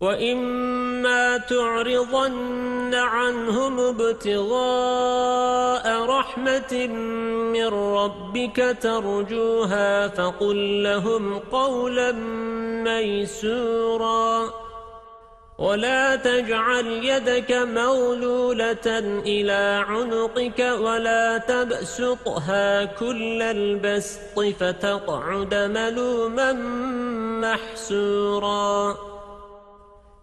وَإِمَّا تُعْرِضَنَّ عَنْهُمُ ابْتِغَاءَ رَحْمَةٍ مِّن رَّبِّكَ تَرْجُوهَا فَقُل لَّهُمْ قَوْلًا مَّيْسُورًا وَلَا تَجْعَلْ يَدَكَ مَغْلُولَةً إِلَى عُنُقِكَ وَلَا تَبْسُطْهَا كُلَّ الْبَسْطِ فَتَقْعُدَ مَلُومًا مَّحْسُورًا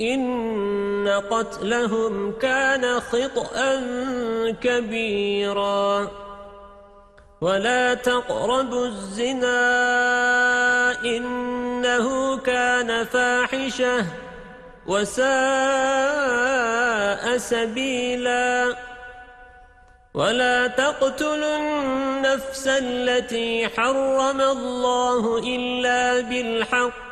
إِنَّ قَتْلَهُمْ كَانَ خِطْئًا كَبِيرًا. وَلَا تَقْرَبُوا الزِّنَا إِنَّهُ كَانَ فَاحِشَةً وَسَاءَ سَبِيلًا. وَلَا تَقْتُلُوا النَّفْسَ الَّتِي حَرَّمَ اللَّهُ إِلَّا بِالْحَقِّ.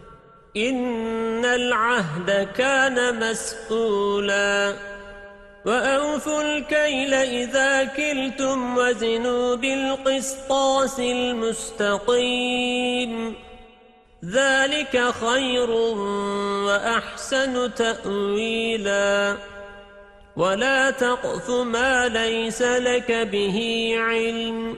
إِنَّ الْعَهْدَ كَانَ مَسْئُولًا وَأَوْفُوا الْكَيْلَ إِذَا كِلْتُمْ وَزِنُوا بِالْقِسْطَاسِ الْمُسْتَقِيمِ ذَلِكَ خَيْرٌ وَأَحْسَنُ تَأْوِيلًا وَلَا تَقْفُ مَا لَيْسَ لَكَ بِهِ عِلْمٌ